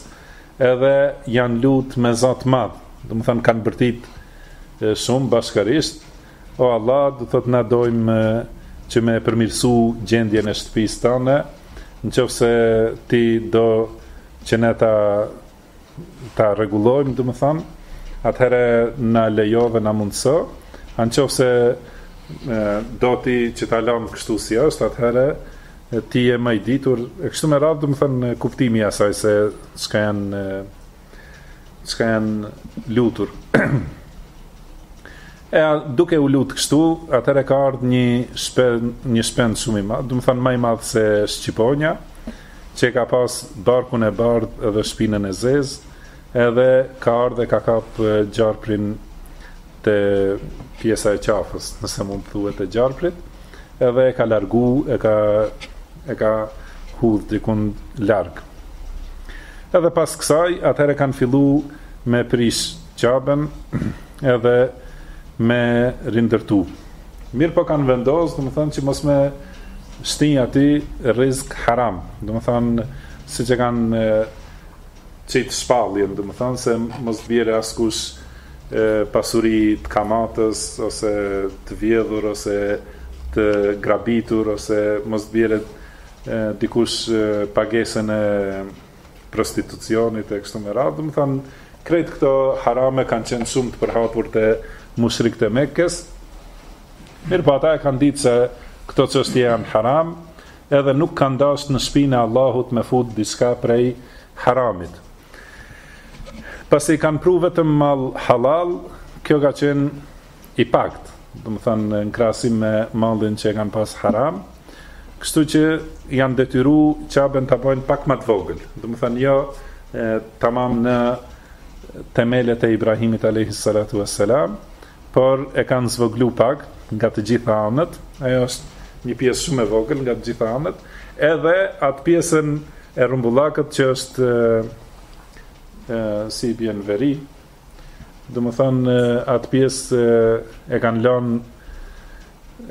Edhe janë lutë me zë t'madh, domethënë kanë bërtit shumë bashkarisht, o Allah, domethënë na dojmë që me përmirësu gjendjen e shtëpisë tane, në qoftë se ti do që ne ta, ta rregullojmë, domethënë, atëherë na lejo dhe na mundëso, në qoftë se do ti që ta lamë kështu si është, atëherë E ti je më i ditur, e kështu me radhë, domethënë kuptimi i asaj se çka janë çka janë lutur. E duke u lut kështu, atëherë ka ardhur një shpend, një shpend shumë i madh, domethënë më i madh se shqiponja, që e ka pas barkun e bardhë dhe shpinën e zezë, edhe ka ardh e ka kap gjarprin te pjesa e qafës, nëse mund të thuhet e gjarprit, edhe e ka largu, e ka e ka hudh dikun larg. Edhe pas kësaj, atëherë kanë fillu me prish Qaben edhe me rindërtu. Mirëpo kanë vendos, domethënë që mos me shti në aty rizk haram, domethënë siç kanë qit shpalljen, domethënë se mos të bjerë askush pasuri të kamatës ose të vjedhur ose të grabitur ose mos të bjerë dikush pagesën e prostitucionit e kështu me radhë, domethënë krejt këto harame kanë qenë shumë të përhapur te mushrikët e Mekës. Mirëpo ata e kanë ditë se këto çështje janë haram Edhe nuk kanë dasht në shpinë e Allahut me fut diçka prej haramit. Pasi kanë pru vetëm mal halal, kjo ka qenë i pakt, domethënë në krahasim me malin që e kanë pas haram, kështu që janë detyru Qaben ta bojnë pak më të vogël, domethënë jo e, tamam në temelet e Ibrahimit a.s. por e kanë zvogëlu pak nga të gjitha anët, ajo është një pjesë shumë e vogël nga të gjitha anët, edhe atë pjesën e rrumbullakët që është e, si i bjen veri, domethënë atë pjesë e kanë lënë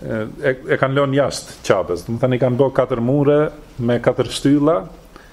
e, e kanë lënë jashtë Qabes, domethënë i kanë bo katër mure me katër shtylla,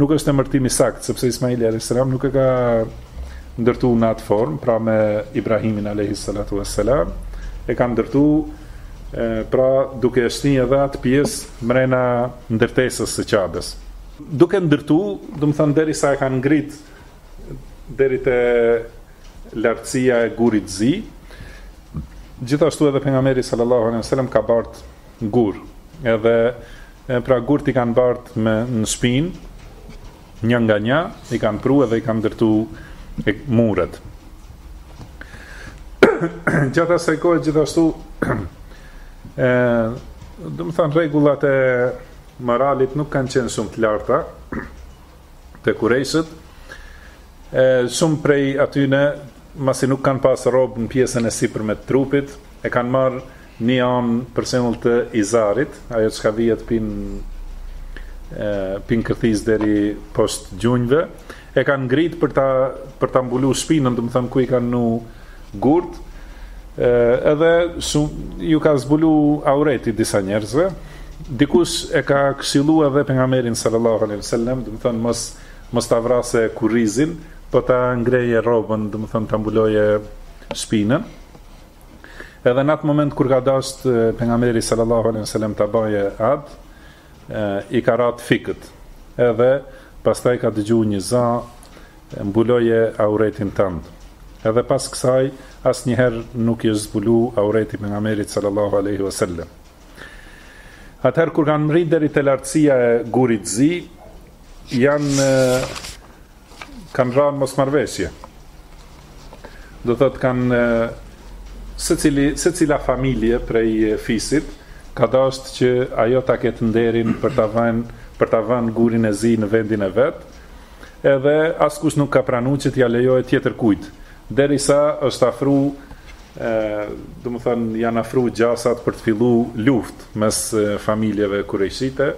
Nuk është emërtim i saktë, sepse Ismaili alayhis salam nuk e ka ndërtu në atë formë, pra me Ibrahimin alayhis salatu was salam, e ka ndërtu pra duke e shti edhe atë pjesë mrena ndërtesës së Qabes. Duke ndërtu, domethënë derisa e kanë ngrit deri te lartësia e gurit t'zi, gjithashtu edhe pejgamberi sallallahu alejhi wasallam ka bart gur, edhe E pra gurt i kanë bart n' shpinë, një nga një, i kanë pru edhe i kanë ndërtu muret. Gjatë asaj kohe gjithashtu, e, domethanë rregullat e moralit nuk kanë qenë shumë të larta, te kurejshët, e, shumë prej atyne, masi nuk kanë pasë rrobë në pjesën e sipërme t' trupit, e kanë marrë Një anë për shembull të izarit, ajo çka vihet prej prej kërthizës deri poshtë gjunjve, e kanë ngrit për ta për ta mbulu shpinën, domethanë ku i kanë nu gurt, edhe ju ka zbulu aureti disa njerëzve. Dikush e ka këshillu edhe pejgamberin sallallahu alaihi wasallam, domethanë mos mos ta vrasë kurrizin, po ta ngreje rrobën, domethanë ta mbuloje shpinën. Edhe në atë moment kur ka dashtë pejgamberi sallallahu alaihi sallam ta baje atë, i ka ra t' fikët. Edhe pastaj ka dëgju një za, mbuloje auretin tand. Edhe pas kësaj, asnjëherë nuk i është zbulu aureti pejgamberit sallallahu alaihi sallam. Atëherë kur kanë mrri deri te lartësia e gurit t' zi, janë kanë ra n' mosmarrëveshje. Do thotë kanë secili secila familje prej fisit ka dashtë që ajo ta ketë nderin për ta vënë për ta vënë gurin e zi në vendin e vet. Edhe askush nuk ka pranu që t'ia lejojë tjetërkujt. Derisa është afru ë, domethanë janë afru gjasat për të fillu luftë mes familjeve kurejshite,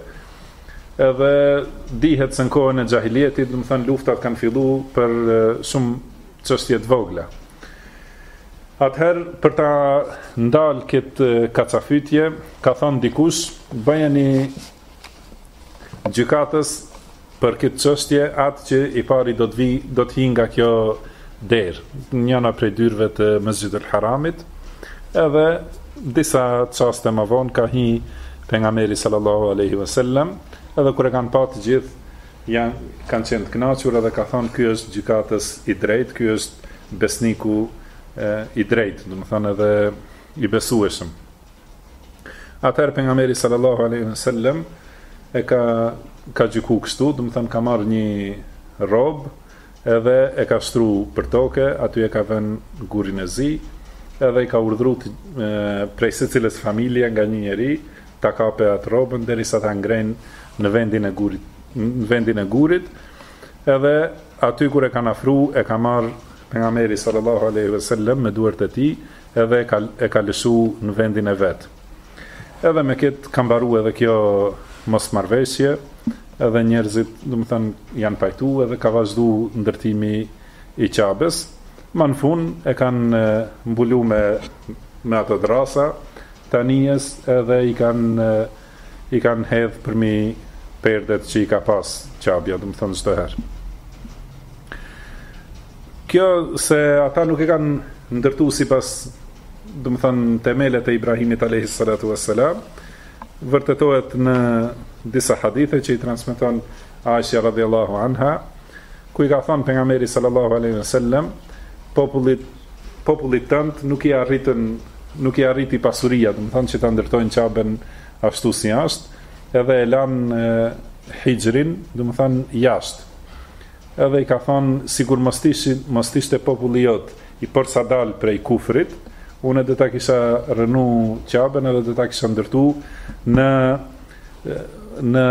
Edhe dihet se në kohën e xhahilijetit, domethanë luftat kanë fillu për shumë çështje të vogla. Atëherë për ta ndal kët kacafytje, ka thanë dikush, bëjeni gjykatës për këtë çështje atë që i pari do të vi, do të hi nga kjo derë, njana prej dyerve të Mesxhid el Haramit, edhe disa çaste më vonë ka hi pejgamberi sallallahu aleyhi vësallem, edhe kur e kanë pa të gjithë, janë, kanë qenë të knaqur edhe kanë thanë ky është gjykatës i drejtë, ky është besniku e, i drejtë, domethanë edhe i besueshëm. Atëherë pejgamberi sallallahu aleyhi vësallem, e ka, ka gjyku kështu, domethanë ka marrë një rrobë, Edhe e ka shtru përtoke, aty e ka vënë gurin e zi, edhe i ka urdhru prej secilës familje nga një njeri ta kapë atë rrobën deri sa ta ngrejnë në vendin e gurit, në vendin e gurit, edhe aty kur e kanë afru e ka marrë Pejgamberi sallallahu alejhi ve sellem me duart e tij edhe e ka e ka lëshu në vendin e vet. Edhe me këtë ka mbaru edhe kjo mosmarrëveshje, Edhe njerëzit, domethënë, janë pajtu edhe ka vazhdu ndërtimi i Qabes. Ma në fund e kanë mbulu me me ato drasa të anijes edhe i kanë i kanë hedh përmi perdet që i ka pas Qabja, domethënë çdo herë. Kjo se ata nuk e kanë ndërtu sipas domethënë temelet e Ibrahimit alayhis salatu wassalam, Vërtetohet në disa hadithe që i transmeton Aisha radhiyallahu anha, ku i ka thënë pejgamberi sallallahu alaihi wasallam, popullit popullit tënd nuk i arritën nuk i arriti pasuria, domethënë që ta ndërtojnë Qaben ashtu si është, edhe e lanë hixhrin, domethënë jashtë. Edhe i ka thënë, sikur mos të ishin, mos të ishte populli jot i porsa dalë prej kufrit, unë do ta kisha rrënu Qaben edhe do ta kisha ndërtu në në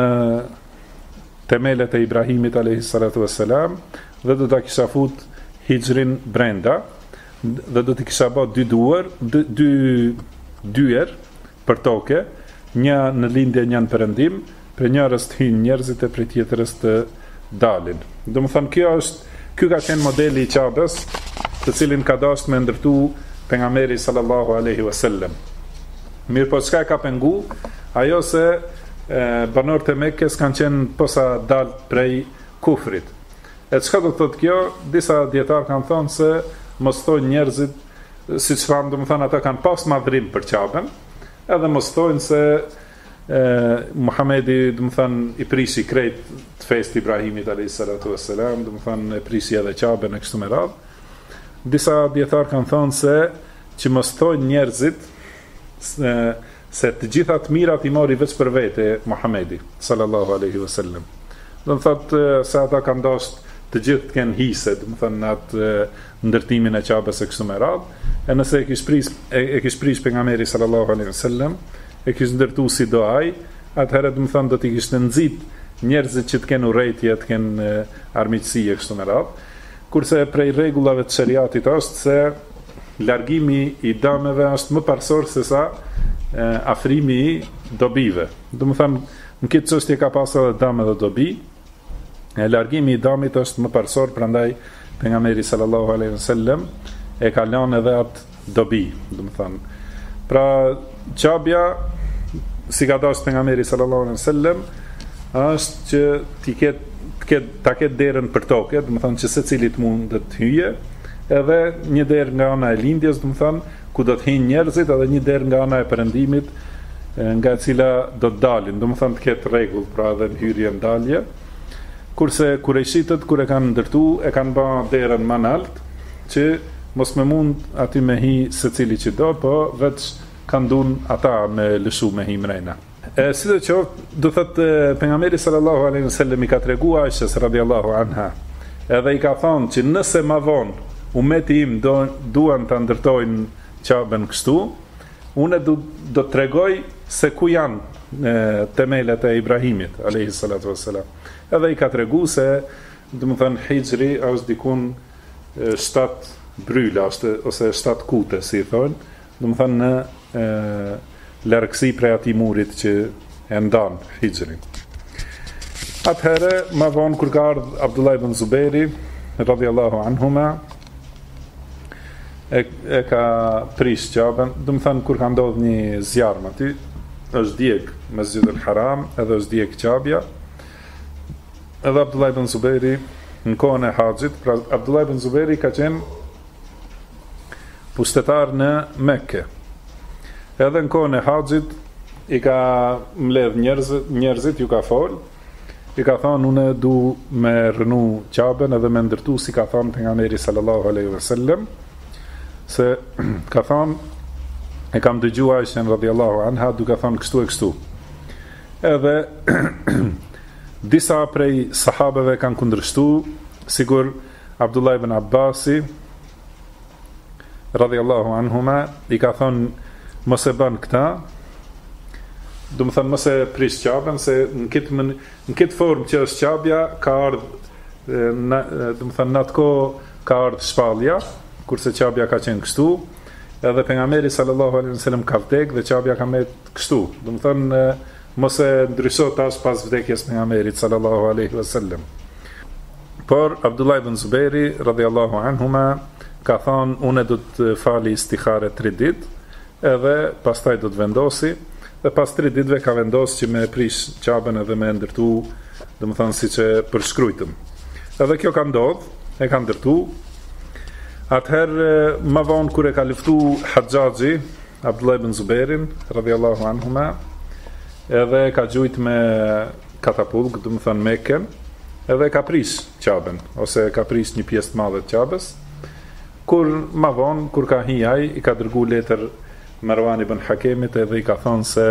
temelet e Ibrahimit alayhi salatu vesselam dhe do ta kisha fut Hixhrin brenda dhe do t'i kisha ba dy duer, dy dy dyer Përtoke, një në lindje një në perëndim, prej njërës të hyjnë njerëzit e prej tjetrës të dalin. Domethënë, kjo është, kjo ka qenë modeli i Qabes, të cilin ka dasht me ndërtu Pejgamberi sallallahu aleyhi ve sellem. Mirëpo çka e ka pengu, ajo se banorët e Mekës kanë qenë posa dalë prej kufrit. E çka do të thotë kjo, disa dijetarë kanë thonë se mos thonë njerëzit Siç thamë, domethënë ata kanë pas madhrim për Qaben, edhe mos thonë se e Muhamedi, domethënë i prishi krejt të fesë së Ibrahimit alayhis salatu wassalam, domethënë e prishi edhe Qaben e kështu me radhë. Disa dijetarë kanë thënë se që mos thonë njerëzit se se të gjitha të mirat i mori vetë për vete Muhamedi sallallahu alaihi wasallam. Do të thotë se ata kanë dashur të gjithë të kenë hise, domethënë atë ndërtimin e Qabes e kështu me radhë, e nëse e kish pris e kish prish pejgamberi sallallahu alaihi wasallam, e kish ndërtu si do ai, atëherë domethënë do të kishte nxit njerëzit që të kenë urrejtje, të kenë armiqësi e kështu me radhë. Kurse prej rregullave të sheriatit është se largimi i dëmeve është më parësor se sa afrimi i dobive. Domethënë në këtë çështje ka pas edhe dam edhe dobi, E largimi i damit është më parësor, prandaj pejgamberi sallallahu alaihi wasallam e ka lënë edhe atë dobi, domethënë. Pra qabja si ka dashur pejgamberi sallallahu alaihi wasallam është që ti ketë të ketë ta ketë derën për toke, domethënë që secili të mund të hyjë, edhe një derë nga ana e lindjes, domethënë ku do të hyjnë njerëzit, edhe një derë nga ana e perëndimit, nga e cila do të dalin, domethënë të ketë rregull, pra edhe në hyrje në dalje, kurse kurejshitët, kur e kanë ndërtu, e kanë ba derën ma naltë, që mos me mund aty me hi secili që do, po veç kanë dun ata me lëshu me hi mrejna. E, sido qoftë, do të thotë, pejgamberi sallallahu aleyhi sallam i ka tregu Aishes radiallahu anha, edhe i ka thonë që nëse ma vonë, umeti im do, duan ta ndërtojnë qaben kështu, Unë do do të tregoj se ku janë e, temelet e Ibrahimit alayhi salatu vesselam. Edhe i ka tregu se, domethënë Hixhri është dikun 7 bryla ose 7 kute si i thonë, domethënë në e, largësi prej atij murit që e ndan Hixhrin. Atëherë, ma vonë kur ka ardh Abdullah ibn Zuberi radhiyallahu anhuma, e, e ka prish qaben, domethënë kur ka ndodhë një zjarm aty, është djeg mesxhidel haram, edhe është djeg qabja, edhe Abdullah ibn Zuberi në kohën e haxhit, pra Abdullah ibn Zuberi ka qenë pushtetar në Mekke, edhe në kohën e haxhit, i ka mbledh njerëzit, njerëzit ju ka folë, I ka thonë unë du me rrënu qaben edhe me ndërtu si ka thonë pejgamberi sallallahu aleyhi ve sellem se ka thonë e kam dëgju Aishen radiallahu anha duke thonë kështu e kështu edhe disa prej sahabeve kanë kundërshtu sikur Abdullah ibn Abbasi radhiyallahu anhuma i ka thon mos e ban këta domethënë mos e prish qaben se në këtë në këtë formë që është qabja ka ardh domethënë n'at kohë ka ardh shpallja kurse qabja ka qenë kështu edhe pejgamberi sallallahu alaihi wasallam ka vdek dhe qabja ka met kështu domethënë mos e ndrysho tash pas vdekjes pejgamberit sallallahu alaihi wasallam Por Abdullah ibn Zuberi radhiyallahu anhuma ka thonë unë do të fali istihare 3 ditë, edhe pastaj do të vendosi dhe pas 3 ditëve ka vendosur që me prish qaben edhe me ndërtu, domethënë siç e përshkruajtëm. Edhe kjo ka ndodhur, e ka ndërtu. Atëherë më vonë kur e ka luftu Haxhaxhi Abdullah ibn Zuberin radhiyallahu anhuma, edhe ka gjujt me Katapult, do të thonë Mekën, edhe e ka prish Qaben, ose e ka prish një pjesë të madhe të Qabes. Kur më vonë, kur ka hi ai, i ka dërguar letër Marwan ibn Hakemit edhe i ka thonë se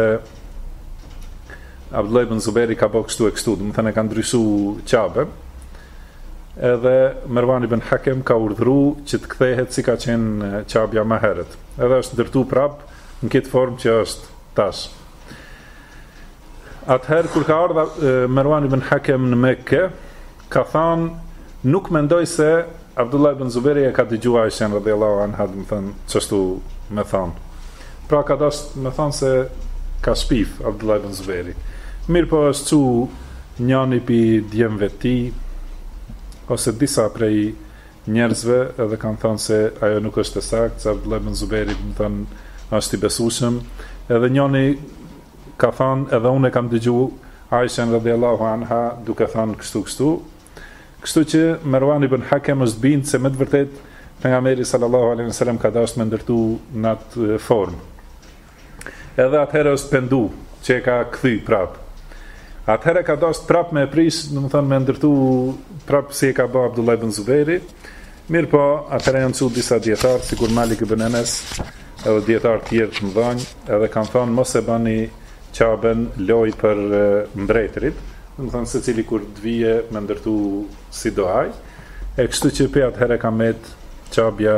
Abdullah ibn Zuberi ka bo kështu e kështu, do të thonë e ka ndryshu Qaben. Edhe Marwan ibn Hakem ka urdhëru që të kthehet si ka qenë Qabja ma herët. Edhe është ndërtu prap në këtë formë që është tash. Atëherë, kur ka ardh Merwan ibn Hakem në Mekke, ka thanë, nuk mendoj se Abdullah ibn Zuberi e ka dëgju Aishen, radhiyallahu anha, domethënë, qështu me thanë. Pra ka dashtë me thanë se ka shpif Abdullah ibn Zuberi. Mirëpo është çu njani prej djemve të tij, ose disa prej njerëzve edhe kanë thënë se ajo nuk është e saktë, se Abdullah ibn Zuberi do të thënë është i besueshëm. Edhe njëri ka thënë, edhe unë kam dëgjuar Aishën radhiyallahu anha duke thënë kështu kështu. Kështu që Marwan ibn Hakem është bind se me të vërtetë pejgamberi sallallahu alaihi wasallam ka dashtë me ndërtu në atë formë. Edhe atëherë është pendu që e ka kthy prap. Atëherë ka dashtë prap me e prish, do të thonë me ndërtu prap si e ka bë Abdullah ibn Zuberi. Mirëpo, atëherë janë çu disa dijetarë sikur Malik ibn Anas edhe dijetarë tjerë të mëdhenj, edhe kanë thënë mos e bëni Qaben lojë për mbretërit, do të thonë secili kur të vijë me ndërtu si do ai. E kështu që prej atëherë ka met Qabja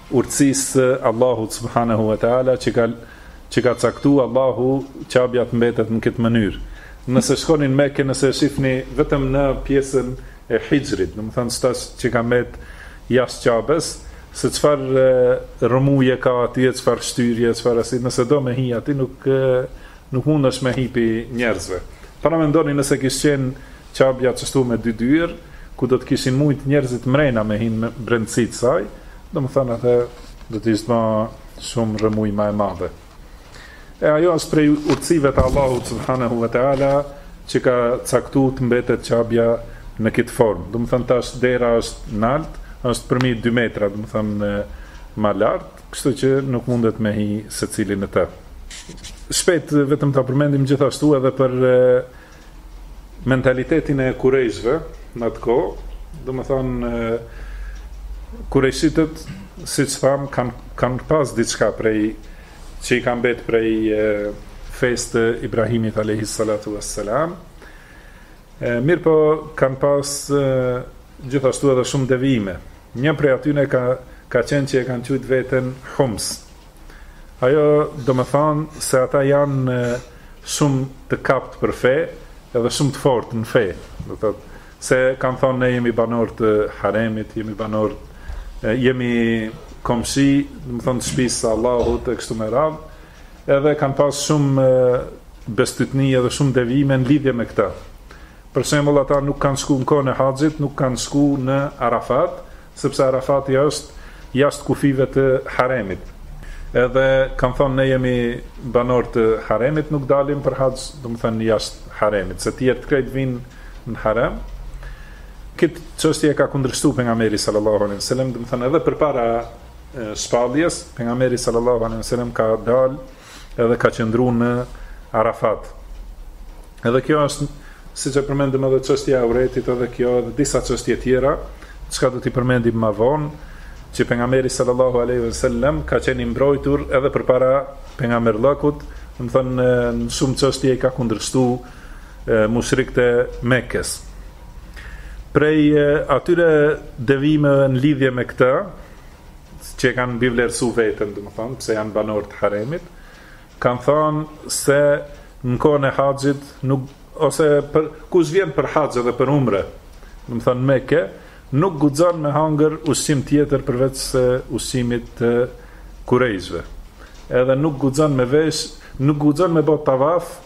urtësisë së Allahut subhanehu ve teala që ka që ka caktuar Allahu qabja të mbetet në këtë mënyrë. Nëse shkoni në Mekë, nëse e shihni vetëm në pjesën e Hixhrit, do të thonë asaj që ka mbet jashtë qabes, se çfarë rrëmuje ka aty, çfarë shtyrje, çfarë asi, nëse do me hi aty nuk nuk mundesh me hi prej njerëzve. Paramendoni nëse kish qenë Qabja qështu me dy dyer, ku do të kishin mujt njerëzit mrena me hi n'brendësi të saj, domethënë atë do të ishte ma shumë rrëmujë ma e madhe. E ajo është prej urtësive të Allahut subhanahu wa taala që ka caktuar të mbetet qabja në këtë formë. Do të thonë tash dera është nalt, është përmi 2 metra, do të thonë më lart, kështu që nuk mundet me hi secili në të. Shpejt vetëm ta përmendim gjithashtu edhe për mentalitetin e kurejshve në atë kohë, domethanë, kurejshitët, siç thamë, kanë kanë pas diçka prej, që i ka mbetë prej e, fesë të Ibrahimit alejhi salatu veselam, mirëpo kanë pas e, gjithashtu edhe shumë devijime. Një prej atyne ka, ka qenë që e kanë qujtë veten hums, Ajo domethënë se ata janë shumë të kapt për fe edhe shumë të fortë në fe. Domethënë se kanë thonë ne jemi banor të haremit, jemi banor, jemi komshi, domethënë të shpisë së Allahut e kështu me radhë, edhe kanë pas shumë bestytni edhe shumë devijime në lidhje me këtë. Për shembull ata nuk kanë shku në kohën e haxhit, nuk kanë shku në Arafat, sepse Arafati është jashtë kufijve të Haremit. Edhe kanë thonë ne jemi banorë të Haremit, nuk dalim për haxh, domethënë jashtë Haremit, se tjerët krejt vijnë në Harem. Këtë çështje e ka kundërshtuar pejgamberi sallallahu alejhi wasallam, domethënë edhe përpara shpalljes, pejgamberi sallallahu alejhi wasallam ka dalë edhe ka qëndru në Arafat. Edhe kjo është, siç e përmendëm edhe çështja e avretit edhe kjo edhe disa çështje tjera, çka do t'i përmendim ma vonë, që pejgamberi sallallahu aleyhi ve sellem ka qenë i mbrojtur edhe përpara pejgamberllëkut, domethënë në shumë çështje i ka kundërshtu mushrikët e Mekës. Prej atyre devijimeve në lidhje me këtë, që e kanë mbivlerësu veten, domethënë, pse janë banor të haremit, kanë thonë se në kohën e haxhit, nuk, ose për, kush vjen për haxh dhe për umre, domethënë Meke, nuk guxon me hangër ushqim tjetër përveç se ushqimit të kurejshve. Edhe nuk guxon me vesh, nuk guxon me bo tavaf,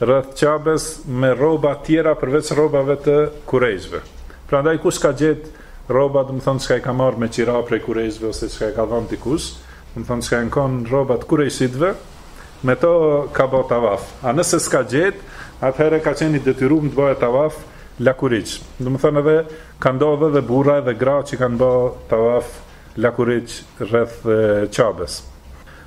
rreth Qabes me rroba tjera përveç rrobave të Kurejshve. Prandaj kush ka gjet rroba, domethënë çka i ka marrë me qira prej Kurejshve ose çka i ka dhënë dikush, domethënë çka janë kanë rroba të Kurejshitëve, me to ka bë tavaf. A nëse s'ka gjet, atëherë ka qenë i detyruar të bëjë tavaf lakuriç. Domethënë edhe ka ndodhur edhe burra edhe gra që kanë bë tavaf lakuriç rreth Qabes.